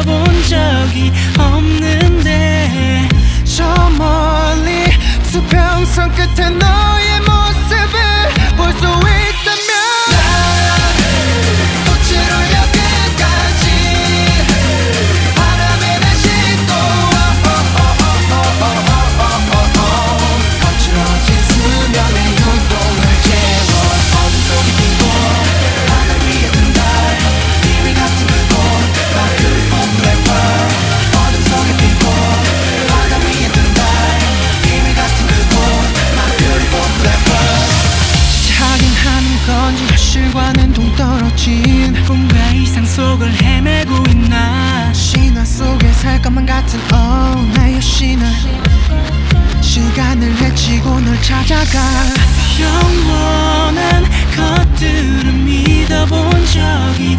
잊어본 적이 없는데 저 멀리 수평선 끝에 너 속을 헤매고 있나? 신화 속에 살 것만 같은 oh 나의 신화. 시간을 헤치고 널 찾아가. 영원한 것들은 믿어본 적이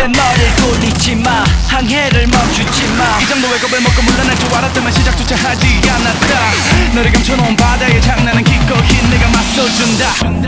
내 너를 굴리지 마. 항해를 멈추지 마 이 정도의 겁을 먹고 물러날 줄 알았다면 시작조차 하지 않았다. 너를 감춰놓은 바다의 장난은 기꺼이 내가 맞서준다